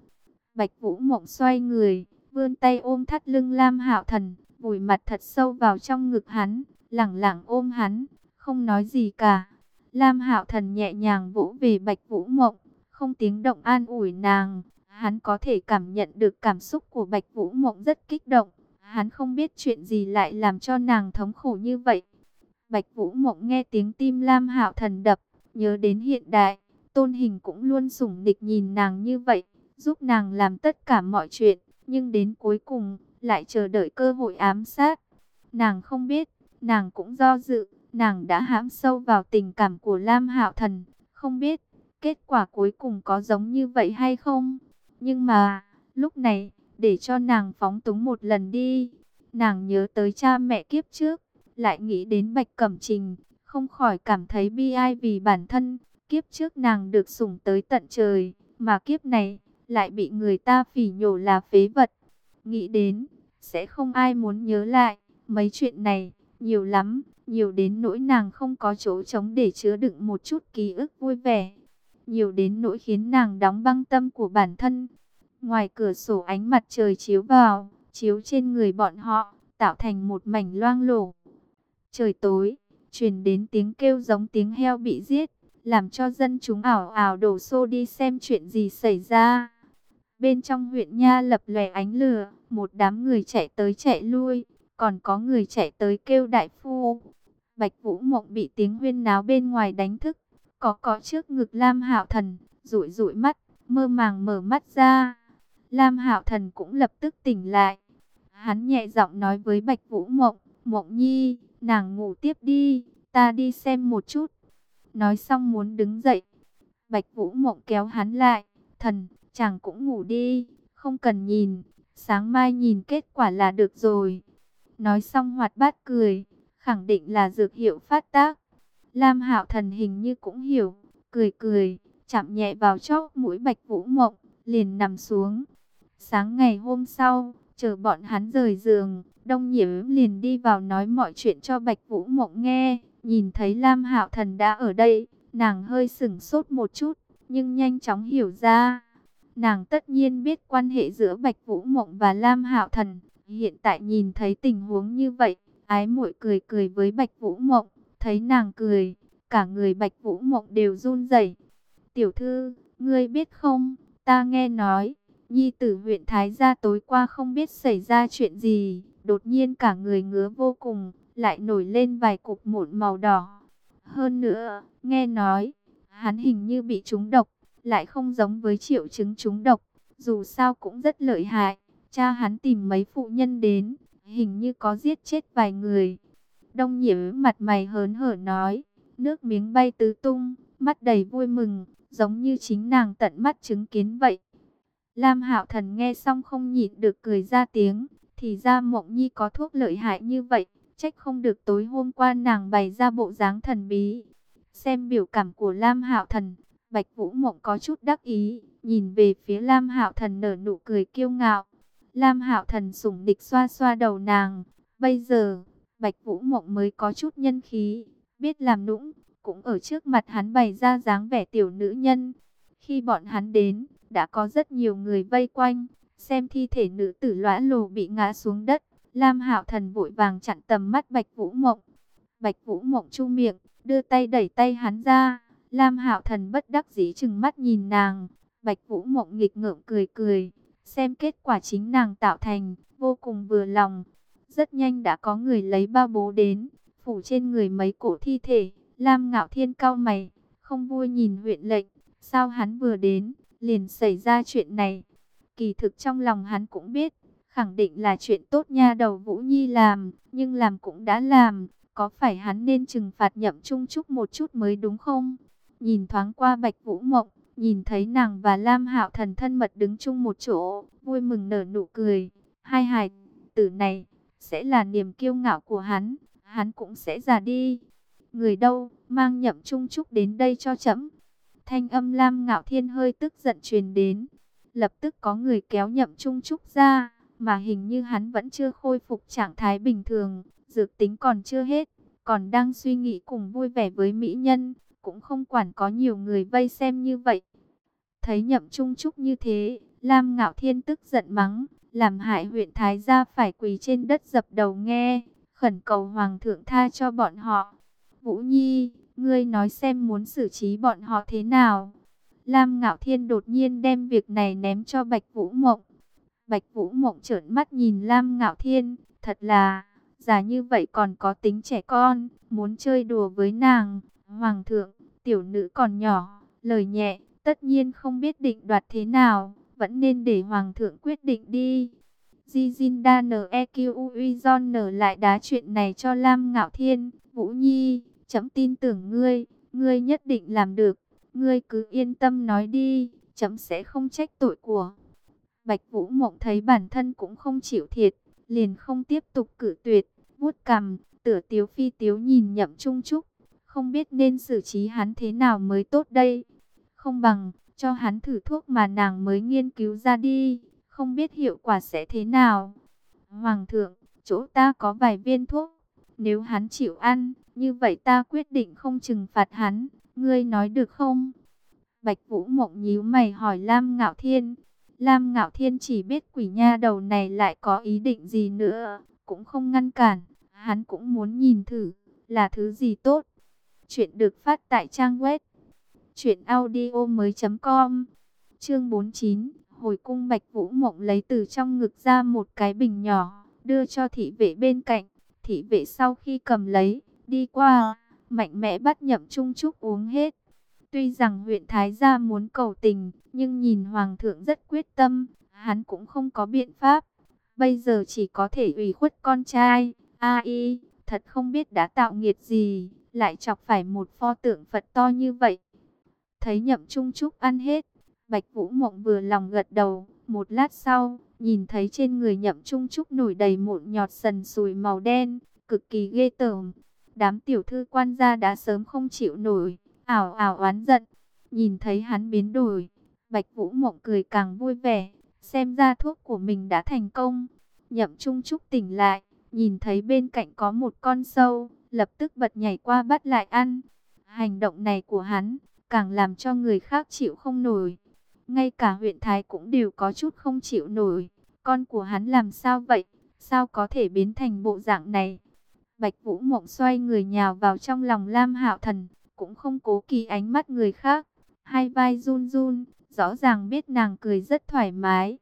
Bạch Vũ Mộng xoay người, vươn tay ôm thắt lưng Lam Hạo Thần, vùi mặt thật sâu vào trong ngực hắn, lẳng lặng ôm hắn, không nói gì cả. Lam Hạo Thần nhẹ nhàng vỗ về Bạch Vũ Mộng, không tiếng động an ủi nàng. Hắn có thể cảm nhận được cảm xúc của Bạch Vũ Mộng rất kích động. Hắn không biết chuyện gì lại làm cho nàng thống khổ như vậy. Bạch Vũ Mộng nghe tiếng tim Lam Hạo Thần đập, nhớ đến hiện đại, Tôn Hình cũng luôn sủng nịch nhìn nàng như vậy, giúp nàng làm tất cả mọi chuyện, nhưng đến cuối cùng lại chờ đợi cơ hội ám sát. Nàng không biết, nàng cũng do dự, nàng đã hãm sâu vào tình cảm của Lam Hạo Thần, không biết kết quả cuối cùng có giống như vậy hay không. Nhưng mà, lúc này, để cho nàng phóng túng một lần đi, nàng nhớ tới cha mẹ kiếp trước, lại nghĩ đến Bạch Cẩm Trình, không khỏi cảm thấy bi ai vì bản thân, kiếp trước nàng được sủng tới tận trời, mà kiếp này lại bị người ta phỉ nhổ là phế vật. Nghĩ đến, sẽ không ai muốn nhớ lại, mấy chuyện này, nhiều lắm, nhiều đến nỗi nàng không có chỗ trống để chứa đựng một chút ký ức vui vẻ. Nhiều đến nỗi khiến nàng đóng băng tâm của bản thân. Ngoài cửa sổ ánh mặt trời chiếu vào, chiếu trên người bọn họ, tạo thành một mảnh loang lổ. Trời tối, truyền đến tiếng kêu giống tiếng heo bị giết, làm cho dân chúng ảo ảo đổ xô đi xem chuyện gì xảy ra. Bên trong huyện Nha lập lòe ánh lửa, một đám người chạy tới chạy lui, còn có người chạy tới kêu đại phu. Bạch Vũ Mộng bị tiếng huyên náo bên ngoài đánh thức, có có trước ngực Lam Hạo Thần, rụi rụi mắt, mơ màng mở mắt ra. Lam Hạo Thần cũng lập tức tỉnh lại. Hắn nhẹ giọng nói với Bạch Vũ Mộng, Mộng Nhi, nàng ngủ tiếp đi, ta đi xem một chút. Nói xong muốn đứng dậy. Bạch Vũ Mộng kéo hắn lại, thần, chàng cũng ngủ đi, không cần nhìn, sáng mai nhìn kết quả là được rồi. Nói xong hoạt bát cười, khẳng định là dược hiệu phát tác. Lam Hạo Thần hình như cũng hiểu, cười cười, chạm nhẹ vào chóp mũi Bạch Vũ Mộng, liền nằm xuống. Sáng ngày hôm sau, chờ bọn hắn rời giường, Đông Nhiễm liền đi vào nói mọi chuyện cho Bạch Vũ Mộng nghe. Nhìn thấy Lam Hạo Thần đã ở đây, nàng hơi sững sốt một chút, nhưng nhanh chóng hiểu ra. Nàng tất nhiên biết quan hệ giữa Bạch Vũ Mộng và Lam Hạo Thần. Hiện tại nhìn thấy tình huống như vậy, ái muội cười cười với Bạch Vũ Mộng, thấy nàng cười, cả người Bạch Vũ Mộng đều run rẩy. "Tiểu thư, ngươi biết không, ta nghe nói, nhi tử huyện Thái gia tối qua không biết xảy ra chuyện gì, đột nhiên cả người ngứa vô cùng, lại nổi lên vài cục mụn màu đỏ. Hơn nữa, nghe nói, hắn hình như bị trúng độc, lại không giống với triệu chứng trúng độc, dù sao cũng rất lợi hại. Cha hắn tìm mấy phụ nhân đến, hình như có giết chết vài người. Đông nhiễm mặt mày hớn hở nói, nước miếng bay tứ tung, mắt đầy vui mừng, giống như chính nàng tận mắt chứng kiến vậy. Lam Hạo Thần nghe xong không nhịn được cười ra tiếng, thì ra Mộng Nhi có thuốc lợi hại như vậy, trách không được tối hôm qua nàng bày ra bộ dáng thần bí. Xem biểu cảm của Lam Hạo Thần, Bạch Vũ Mộng có chút đắc ý, nhìn về phía Lam Hạo Thần nở nụ cười kiêu ngạo. Lam Hạo Thần sủng địch xoa xoa đầu nàng, bây giờ, Bạch Vũ Mộng mới có chút nhân khí, biết làm nũng, cũng ở trước mặt hắn bày ra dáng vẻ tiểu nữ nhân. Khi bọn hắn đến, đã có rất nhiều người vây quanh, xem thi thể nữ tử lõa lồ bị ngã xuống đất. Lam Hạo Thần vội vàng chặn tầm mắt Bạch Vũ Mộng, Bạch Vũ Mộng chu miệng, đưa tay đẩy tay hắn ra. Lam Hạo Thần bất đắc dĩ chừng mắt nhìn nàng. Bạch Vũ Mộng nghịch ngợm cười cười, xem kết quả chính nàng tạo thành, vô cùng vừa lòng. Rất nhanh đã có người lấy bao bố đến, phủ trên người mấy cổ thi thể. Lam Ngạo Thiên cao mày, không vui nhìn huyện lệnh, sao hắn vừa đến, liền xảy ra chuyện này. Kỳ thực trong lòng hắn cũng biết, khẳng định là chuyện tốt nha đầu Vũ Nhi làm, nhưng làm cũng đã làm, có phải hắn nên trừng phạt nhậm trung trúc một chút mới đúng không? Nhìn thoáng qua Bạch Vũ Mộng, nhìn thấy nàng và Lam Hạo Thần thân mật đứng chung một chỗ, vui mừng nở nụ cười. Hai hài tử này sẽ là niềm kiêu ngạo của hắn, hắn cũng sẽ già đi. Người đâu, mang nhậm trung trúc đến đây cho chậm. Thanh âm Lam Ngạo Thiên hơi tức giận truyền đến. Lập tức có người kéo nhậm trung trúc ra, mà hình như hắn vẫn chưa khôi phục trạng thái bình thường, dược tính còn chưa hết, còn đang suy nghĩ cùng vui vẻ với mỹ nhân, cũng không quản có nhiều người vây xem như vậy. Thấy nhậm trung trúc như thế, Lam Ngạo Thiên tức giận mắng, làm hại huyện Thái gia phải quỳ trên đất dập đầu nghe, khẩn cầu Hoàng thượng tha cho bọn họ. Vũ Nhi, ngươi nói xem muốn xử trí bọn họ thế nào. Lam Ngạo Thiên đột nhiên đem việc này ném cho Bạch Vũ Mộng. Bạch Vũ Mộng trợn mắt nhìn Lam Ngạo Thiên, thật là, già như vậy còn có tính trẻ con, muốn chơi đùa với nàng. Hoàng thượng, tiểu nữ còn nhỏ, lời nhẹ, tất nhiên không biết định đoạt thế nào, vẫn nên để Hoàng thượng quyết định đi. Jizinda N.E.Q.U.I.Zon nở lại đá chuyện này cho Lam Ngạo Thiên, Vũ Nhi, chấm tin tưởng ngươi, ngươi nhất định làm được, ngươi cứ yên tâm nói đi, chấm sẽ không trách tội của. Bạch Vũ Mộng thấy bản thân cũng không chịu thiệt, liền không tiếp tục cử tuyệt, vuốt cằm, tựa tiếu phi tiếu nhìn nhậm trung trúc, không biết nên xử trí hắn thế nào mới tốt đây. Không bằng, cho hắn thử thuốc mà nàng mới nghiên cứu ra đi, không biết hiệu quả sẽ thế nào. Hoàng thượng, chỗ ta có vài viên thuốc, nếu hắn chịu ăn, như vậy ta quyết định không trừng phạt hắn, ngươi nói được không? Bạch Vũ Mộng nhíu mày hỏi Lam Ngạo Thiên. Lam Ngạo Thiên chỉ biết quỷ nha đầu này lại có ý định gì nữa, cũng không ngăn cản, hắn cũng muốn nhìn thử, là thứ gì tốt. Chuyện được phát tại trang web truyệnaudiomoi.com. Chương 49, hồi cung Bạch Vũ Mộng lấy từ trong ngực ra một cái bình nhỏ, đưa cho thị vệ bên cạnh. Thị vệ sau khi cầm lấy, đi qua, mạnh mẽ bắt nhậm trung trúc uống hết. Tuy rằng huyện Thái Gia muốn cầu tình, nhưng nhìn Hoàng thượng rất quyết tâm, hắn cũng không có biện pháp. Bây giờ chỉ có thể ủy khuất con trai. A y, thật không biết đã tạo nghiệt gì, lại chọc phải một pho tượng Phật to như vậy. Thấy nhậm trung trúc ăn hết, Bạch Vũ Mộng vừa lòng gật đầu. Một lát sau, nhìn thấy trên người nhậm trung trúc nổi đầy mụn nhọt sần sùi màu đen, cực kỳ ghê tởm. Đám tiểu thư quan gia đã sớm không chịu nổi, ảo ảo oán giận. Nhìn thấy hắn biến đổi, Bạch Vũ Mộng cười càng vui vẻ, xem ra thuốc của mình đã thành công. Nhậm Trung Trúc tỉnh lại, nhìn thấy bên cạnh có một con sâu, lập tức bật nhảy qua bắt lại ăn. Hành động này của hắn, càng làm cho người khác chịu không nổi. Ngay cả huyện Thái cũng đều có chút không chịu nổi. Con của hắn làm sao vậy? Sao có thể biến thành bộ dạng này? Bạch Vũ Mộng xoay người nhào vào trong lòng Lam Hạo Thần, cũng không cố kỳ ánh mắt người khác. Hai vai run run, rõ ràng biết nàng cười rất thoải mái.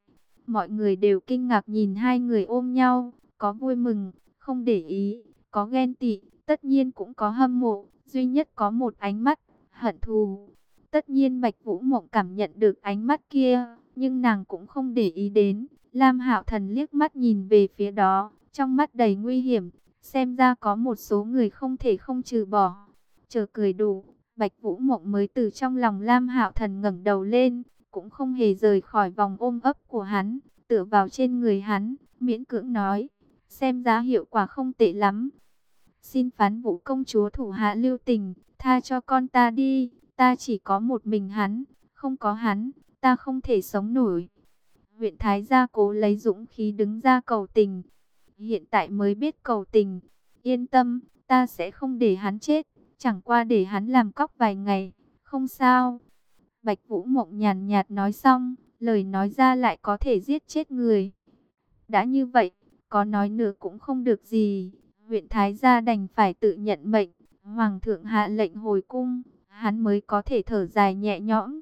Mọi người đều kinh ngạc nhìn hai người ôm nhau, có vui mừng, không để ý, có ghen tị, tất nhiên cũng có hâm mộ, duy nhất có một ánh mắt, hận thù. Tất nhiên Bạch Vũ Mộng cảm nhận được ánh mắt kia, nhưng nàng cũng không để ý đến. Lam Hạo Thần liếc mắt nhìn về phía đó, trong mắt đầy nguy hiểm, xem ra có một số người không thể không trừ bỏ. Chờ cười đủ, Bạch Vũ Mộng mới từ trong lòng Lam Hạo Thần ngẩng đầu lên, cũng không hề rời khỏi vòng ôm ấp của hắn, tựa vào trên người hắn, miễn cưỡng nói, xem giá hiệu quả không tệ lắm. Xin phán vũ công chúa thủ hạ lưu tình, tha cho con ta đi, ta chỉ có một mình hắn, không có hắn, ta không thể sống nổi. Huyện Thái gia cố lấy dũng khí đứng ra cầu tình, hiện tại mới biết cầu tình, yên tâm, ta sẽ không để hắn chết, chẳng qua để hắn làm cóc vài ngày, không sao. Bạch Vũ Mộng nhàn nhạt nói xong, lời nói ra lại có thể giết chết người. Đã như vậy, có nói nữa cũng không được gì. huyện Thái Gia đành phải tự nhận mệnh. Hoàng thượng hạ lệnh hồi cung, hắn mới có thể thở dài nhẹ nhõm.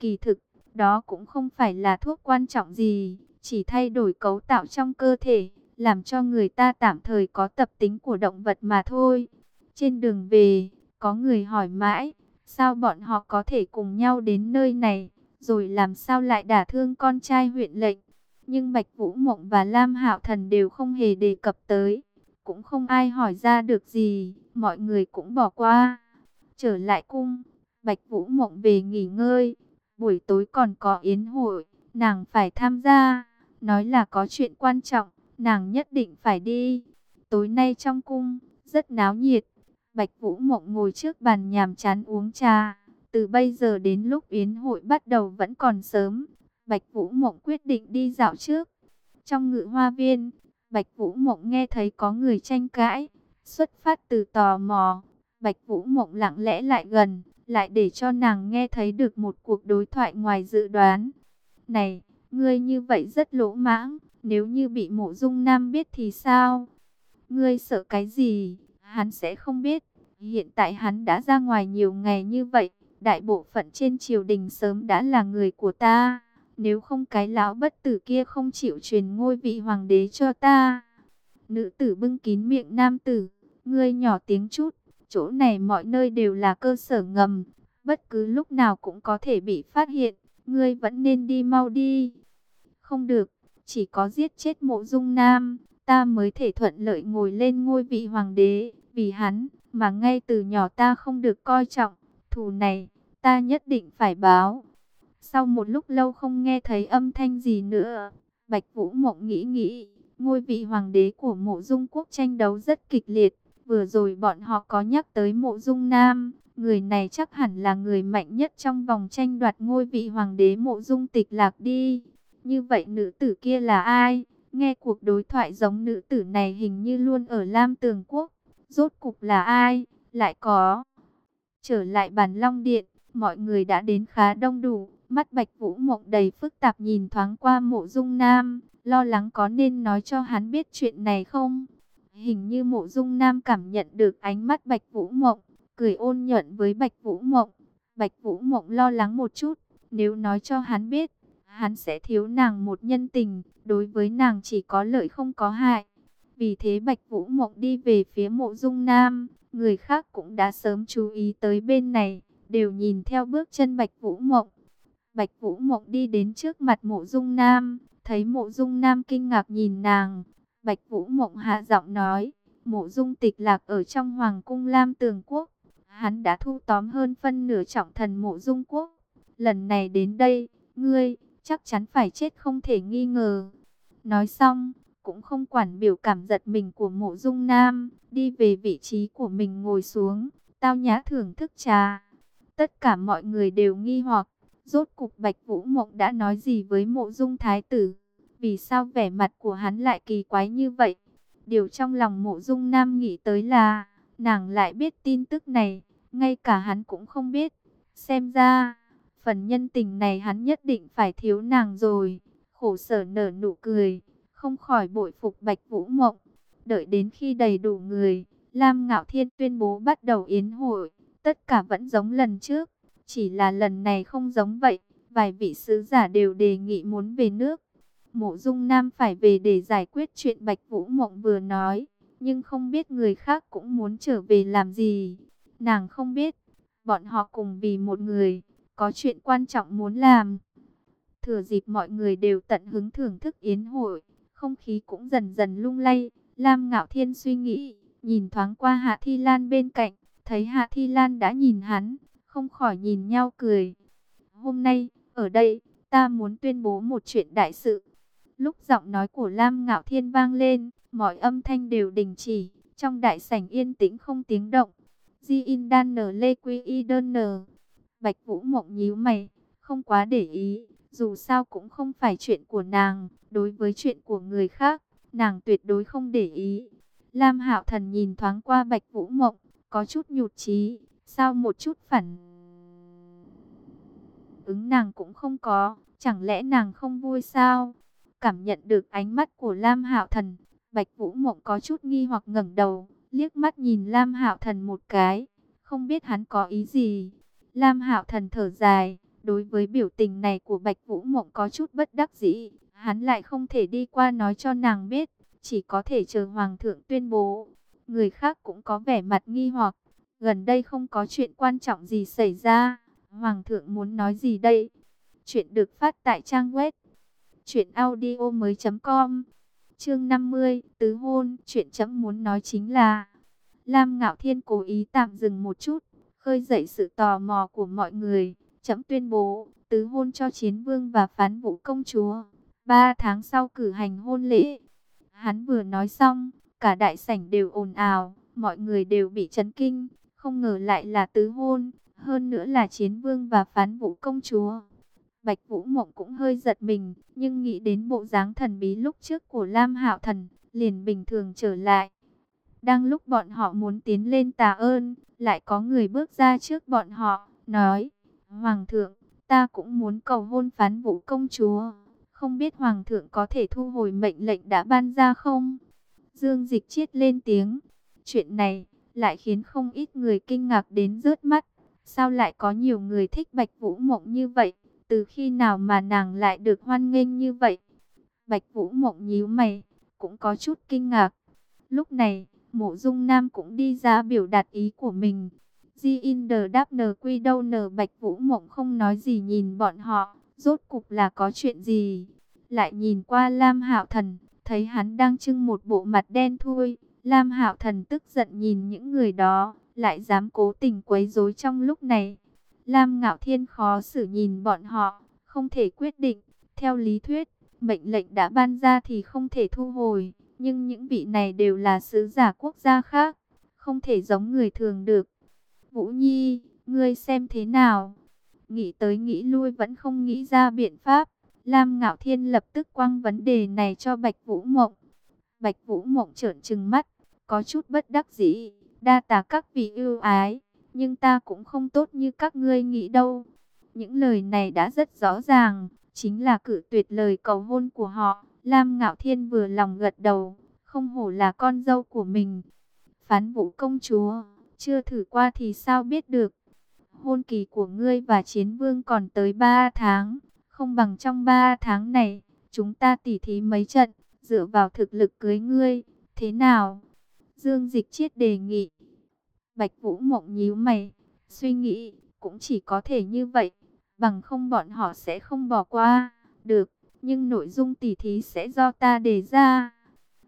Kỳ thực, đó cũng không phải là thuốc quan trọng gì, chỉ thay đổi cấu tạo trong cơ thể, làm cho người ta tạm thời có tập tính của động vật mà thôi. Trên đường về, có người hỏi mãi, sao bọn họ có thể cùng nhau đến nơi này, rồi làm sao lại đả thương con trai huyện lệnh. Nhưng Bạch Vũ Mộng và Lam Hạo Thần đều không hề đề cập tới, cũng không ai hỏi ra được gì, mọi người cũng bỏ qua. Trở lại cung, Bạch Vũ Mộng về nghỉ ngơi, buổi tối còn có yến hội, nàng phải tham gia, nói là có chuyện quan trọng, nàng nhất định phải đi. Tối nay trong cung, rất náo nhiệt, Bạch Vũ Mộng ngồi trước bàn nhàm chán uống trà. Từ bây giờ đến lúc yến hội bắt đầu vẫn còn sớm. Bạch Vũ Mộng quyết định đi dạo trước. Trong ngự hoa viên, Bạch Vũ Mộng nghe thấy có người tranh cãi. Xuất phát từ tò mò, Bạch Vũ Mộng lặng lẽ lại gần, lại để cho nàng nghe thấy được một cuộc đối thoại ngoài dự đoán. Này, ngươi như vậy rất lỗ mãng, nếu như bị mộ dung nam biết thì sao? Ngươi sợ cái gì? Hắn sẽ không biết. Hiện tại hắn đã ra ngoài nhiều ngày như vậy, đại bộ phận trên triều đình sớm đã là người của ta. Nếu không cái lão bất tử kia không chịu truyền ngôi vị hoàng đế cho ta. Nữ tử bưng kín miệng nam tử, ngươi nhỏ tiếng chút, chỗ này mọi nơi đều là cơ sở ngầm, bất cứ lúc nào cũng có thể bị phát hiện, ngươi vẫn nên đi mau đi. Không được, chỉ có giết chết mộ dung nam, ta mới thể thuận lợi ngồi lên ngôi vị hoàng đế, vì hắn, mà ngay từ nhỏ ta không được coi trọng, thù này, ta nhất định phải báo. Sau một lúc lâu không nghe thấy âm thanh gì nữa, Bạch Vũ Mộng nghĩ nghĩ, ngôi vị hoàng đế của mộ dung quốc tranh đấu rất kịch liệt, vừa rồi bọn họ có nhắc tới mộ dung nam, người này chắc hẳn là người mạnh nhất trong vòng tranh đoạt ngôi vị hoàng đế mộ dung tịch lạc đi. Như vậy nữ tử kia là ai? Nghe cuộc đối thoại giống nữ tử này hình như luôn ở Lam Tường Quốc. Rốt cục là ai? Lại có. Trở lại bàn long điện, mọi người đã đến khá đông đủ. Mắt Bạch Vũ Mộng đầy phức tạp nhìn thoáng qua mộ dung nam. Lo lắng có nên nói cho hắn biết chuyện này không? Hình như mộ dung nam cảm nhận được ánh mắt Bạch Vũ Mộng. Cười ôn nhuận với Bạch Vũ Mộng. Bạch Vũ Mộng lo lắng một chút. Nếu nói cho hắn biết, hắn sẽ thiếu nàng một nhân tình. Đối với nàng chỉ có lợi không có hại. Vì thế Bạch Vũ Mộng đi về phía mộ dung nam, người khác cũng đã sớm chú ý tới bên này, đều nhìn theo bước chân Bạch Vũ Mộng. Bạch Vũ Mộng đi đến trước mặt mộ dung nam, thấy mộ dung nam kinh ngạc nhìn nàng. Bạch Vũ Mộng hạ giọng nói, mộ dung tịch lạc ở trong Hoàng cung Lam Tường Quốc. Hắn đã thu tóm hơn phân nửa trọng thần mộ dung quốc. Lần này đến đây, ngươi, chắc chắn phải chết không thể nghi ngờ. Nói xong, cũng không quản biểu cảm giật mình của mộ dung nam, đi về vị trí của mình ngồi xuống, tao nhã thưởng thức trà. Tất cả mọi người đều nghi hoặc, rốt cục Bạch Vũ Mộng đã nói gì với mộ dung thái tử, vì sao vẻ mặt của hắn lại kỳ quái như vậy. Điều trong lòng mộ dung nam nghĩ tới là, nàng lại biết tin tức này, ngay cả hắn cũng không biết. Xem ra, phần nhân tình này hắn nhất định phải thiếu nàng rồi. Khổ sở nở nụ cười, không khỏi bội phục Bạch Vũ Mộng. Đợi đến khi đầy đủ người, Lam Ngạo Thiên tuyên bố bắt đầu yến hội, tất cả vẫn giống lần trước, chỉ là lần này không giống vậy, vài vị sứ giả đều đề nghị muốn về nước. Mộ Dung Nam phải về để giải quyết chuyện Bạch Vũ Mộng vừa nói, nhưng không biết người khác cũng muốn trở về làm gì. Nàng không biết, bọn họ cùng vì một người, có chuyện quan trọng muốn làm. Thừa dịp mọi người đều tận hứng thưởng thức yến hội, không khí cũng dần dần lung lay. Lam Ngạo Thiên suy nghĩ, nhìn thoáng qua Hạ Thi Lan bên cạnh, thấy Hạ Thi Lan đã nhìn hắn, không khỏi nhìn nhau cười. Hôm nay, ở đây, ta muốn tuyên bố một chuyện đại sự. Lúc giọng nói của Lam Ngạo Thiên vang lên, mọi âm thanh đều đình chỉ, trong đại sảnh yên tĩnh không tiếng động. Di In Đan Nở Lê Quy Y Đơn Nở. Bạch Vũ Mộng nhíu mày, không quá để ý, dù sao cũng không phải chuyện của nàng, đối với chuyện của người khác, nàng tuyệt đối không để ý. Lam Hạo Thần nhìn thoáng qua Bạch Vũ Mộng, có chút nhụt chí, sao một chút phản ứng nàng cũng không có, chẳng lẽ nàng không vui sao? Cảm nhận được ánh mắt của Lam Hạo Thần, Bạch Vũ Mộng có chút nghi hoặc ngẩng đầu, liếc mắt nhìn Lam Hạo Thần một cái, không biết hắn có ý gì. Lam Hạo Thần thở dài, đối với biểu tình này của Bạch Vũ Mộng có chút bất đắc dĩ, hắn lại không thể đi qua nói cho nàng biết, chỉ có thể chờ hoàng thượng tuyên bố. Người khác cũng có vẻ mặt nghi hoặc, gần đây không có chuyện quan trọng gì xảy ra, hoàng thượng muốn nói gì đây? Chuyện được phát tại trang web truyệnaudiomoi.com. Chương 50, tứ hôn, chuyện chấm muốn nói chính là Lam Ngạo Thiên cố ý tạm dừng một chút, khơi dậy sự tò mò của mọi người, chấm tuyên bố tứ hôn cho Chiến Vương và Phán Vũ công chúa. Ba tháng sau cử hành hôn lễ. Hắn vừa nói xong, cả đại sảnh đều ồn ào, mọi người đều bị chấn kinh, không ngờ lại là tứ hôn, hơn nữa là Chiến Vương và Phán Vũ công chúa. Bạch Vũ Mộng cũng hơi giật mình, nhưng nghĩ đến bộ dáng thần bí lúc trước của Lam Hạo Thần, liền bình thường trở lại. Đang lúc bọn họ muốn tiến lên tà ơn, lại có người bước ra trước bọn họ, nói, Hoàng thượng, ta cũng muốn cầu hôn phán vũ công chúa. Không biết Hoàng thượng có thể thu hồi mệnh lệnh đã ban ra không? Dương Dịch chiết lên tiếng. Chuyện này lại khiến không ít người kinh ngạc đến rớt mắt. Sao lại có nhiều người thích Bạch Vũ Mộng như vậy? Từ khi nào mà nàng lại được hoan nghênh như vậy? Bạch Vũ Mộng nhíu mày, cũng có chút kinh ngạc. Lúc này, Mộ Dung Nam cũng đi ra biểu đạt ý của mình. Di in đờ đáp nờ quy đâu nờ Bạch Vũ Mộng không nói gì nhìn bọn họ, rốt cục là có chuyện gì? Lại nhìn qua Lam Hạo Thần, thấy hắn đang trưng một bộ mặt đen thui. Lam Hạo Thần tức giận nhìn những người đó, lại dám cố tình quấy rối trong lúc này. Lam Ngạo Thiên khó xử nhìn bọn họ, không thể quyết định. Theo lý thuyết, mệnh lệnh đã ban ra thì không thể thu hồi, nhưng những vị này đều là sứ giả quốc gia khác, không thể giống người thường được. Vũ Nhi, ngươi xem thế nào? Nghĩ tới nghĩ lui vẫn không nghĩ ra biện pháp. Lam Ngạo Thiên lập tức quăng vấn đề này cho Bạch Vũ Mộng. Bạch Vũ Mộng trợn trừng mắt, có chút bất đắc dĩ, đa tà các vị ưu ái, nhưng ta cũng không tốt như các ngươi nghĩ đâu. Những lời này đã rất rõ ràng, chính là cử tuyệt lời cầu hôn của họ. Lam Ngạo Thiên vừa lòng gật đầu, không hổ là con dâu của mình. Phán Vũ công chúa, chưa thử qua thì sao biết được. Hôn kỳ của ngươi và chiến vương còn tới 3 tháng. Không bằng trong 3 tháng này, chúng ta tỉ thí mấy trận, dựa vào thực lực cưới ngươi. Thế nào? Dương Dịch Chiết đề nghị. Bạch Vũ Mộng nhíu mày, suy nghĩ, cũng chỉ có thể như vậy. Bằng không bọn họ sẽ không bỏ qua. Được, nhưng nội dung tỉ thí sẽ do ta đề ra.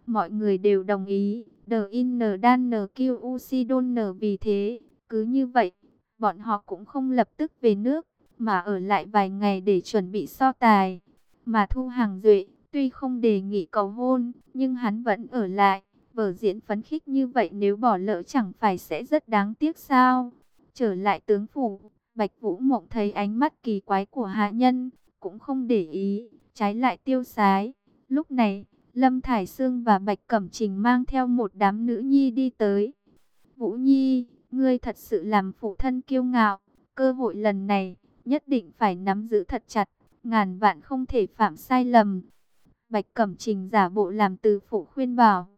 Mọi người đều đồng ý. The Inner Dan NQUC Don vì thế, cứ như vậy, bọn họ cũng không lập tức về nước, mà ở lại vài ngày để chuẩn bị so tài. Mà Thu Hàng Duệ, tuy không đề nghị cầu hôn, nhưng hắn vẫn ở lại. Vở diễn phấn khích như vậy nếu bỏ lỡ chẳng phải sẽ rất đáng tiếc sao? Trở lại tướng phủ, Bạch Vũ Mộng thấy ánh mắt kỳ quái của hạ nhân, cũng không để ý, trái lại tiêu sái. Lúc này, Lâm Thải Sương và Bạch Cẩm Trình mang theo một đám nữ nhi đi tới. Vũ Nhi, ngươi thật sự làm phụ thân kiêu ngạo, cơ hội lần này, nhất định phải nắm giữ thật chặt, ngàn vạn không thể phạm sai lầm. Bạch Cẩm Trình giả bộ làm từ phụ khuyên bảo.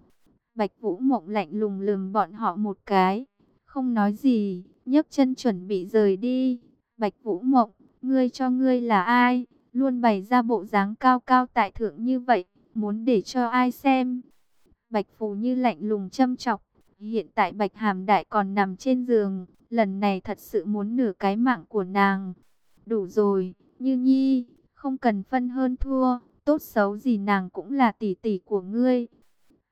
Bạch Vũ Mộng lạnh lùng lườm bọn họ một cái, không nói gì, nhấc chân chuẩn bị rời đi. Bạch Vũ Mộng, ngươi cho ngươi là ai? Luôn bày ra bộ dáng cao cao tại thượng như vậy, muốn để cho ai xem? Bạch Phù như lạnh lùng châm chọc, hiện tại Bạch Hàm Đại còn nằm trên giường, lần này thật sự muốn nửa cái mạng của nàng. Đủ rồi, Như Nhi, không cần phân hơn thua, tốt xấu gì nàng cũng là tỷ tỷ của ngươi.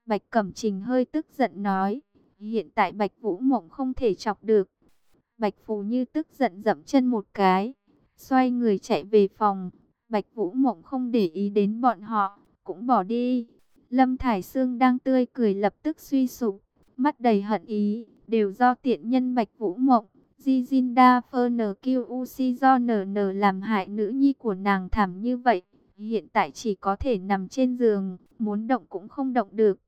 Bạch Cẩm Trình hơi tức giận nói, hiện tại Bạch Vũ Mộng không thể chọc được. Bạch Phù Như tức giận dậm chân một cái, xoay người chạy về phòng. Bạch Vũ Mộng không để ý đến bọn họ, cũng bỏ đi. Lâm Thải Sương đang tươi cười lập tức suy sụp, mắt đầy hận ý, đều do tiện nhân Bạch Vũ Mộng. Jizinda FNQUC do NN làm hại nữ nhi của nàng thảm như vậy, hiện tại chỉ có thể nằm trên giường, muốn động cũng không động được.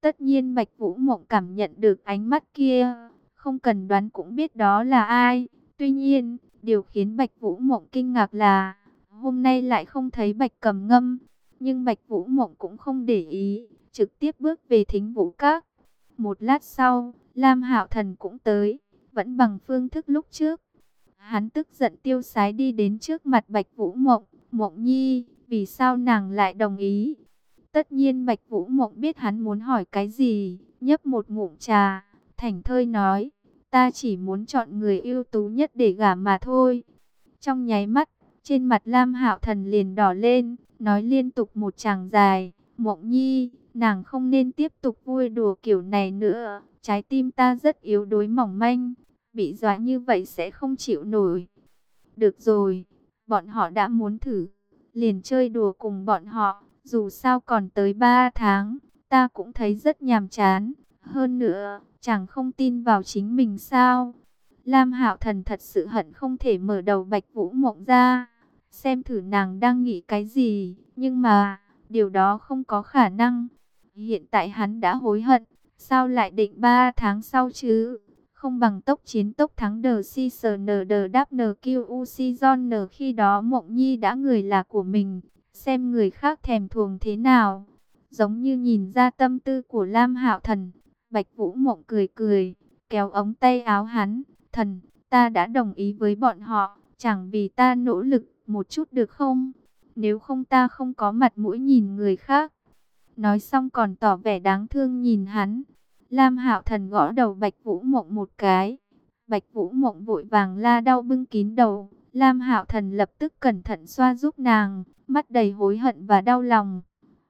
Tất nhiên Bạch Vũ Mộng cảm nhận được ánh mắt kia, không cần đoán cũng biết đó là ai. Tuy nhiên, điều khiến Bạch Vũ Mộng kinh ngạc là, hôm nay lại không thấy Bạch Cầm Ngâm, nhưng Bạch Vũ Mộng cũng không để ý, trực tiếp bước về thính vũ các. Một lát sau, Lam Hạo Thần cũng tới, vẫn bằng phương thức lúc trước. Hắn tức giận tiêu sái đi đến trước mặt Bạch Vũ Mộng, Mộng Nhi, vì sao nàng lại đồng ý? Tất nhiên Bạch Vũ Mộng biết hắn muốn hỏi cái gì, nhấp một ngụm trà, thành thơi nói, ta chỉ muốn chọn người ưu tú nhất để gả mà thôi. Trong nháy mắt, trên mặt Lam Hạo Thần liền đỏ lên, nói liên tục một tràng dài, Mộng Nhi, nàng không nên tiếp tục vui đùa kiểu này nữa, trái tim ta rất yếu đuối mỏng manh, bị dọa như vậy sẽ không chịu nổi. Được rồi, bọn họ đã muốn thử, liền chơi đùa cùng bọn họ, dù sao còn tới 3 tháng, ta cũng thấy rất nhàm chán. Hơn nữa, chẳng không tin vào chính mình sao. Lam Hạo Thần thật sự hận không thể mở đầu Bạch Vũ Mộng ra, xem thử nàng đang nghĩ cái gì, nhưng mà, điều đó không có khả năng. Hiện tại hắn đã hối hận, sao lại định 3 tháng sau chứ? Không bằng tốc chiến tốc thắng đờ si sờ nờ đờ đáp nờ kiêu u si giòn nờ khi đó Mộng Nhi đã người là của mình, xem người khác thèm thuồng thế nào. Giống như nhìn ra tâm tư của Lam Hạo Thần, Bạch Vũ Mộng cười cười, kéo ống tay áo hắn, "Thần, ta đã đồng ý với bọn họ, chẳng vì ta nỗ lực một chút được không? Nếu không ta không có mặt mũi nhìn người khác." Nói xong còn tỏ vẻ đáng thương nhìn hắn. Lam Hạo Thần gõ đầu Bạch Vũ Mộng một cái. Bạch Vũ Mộng vội vàng la đau bưng kín đầu. Lam Hạo Thần lập tức cẩn thận xoa giúp nàng, mắt đầy hối hận và đau lòng.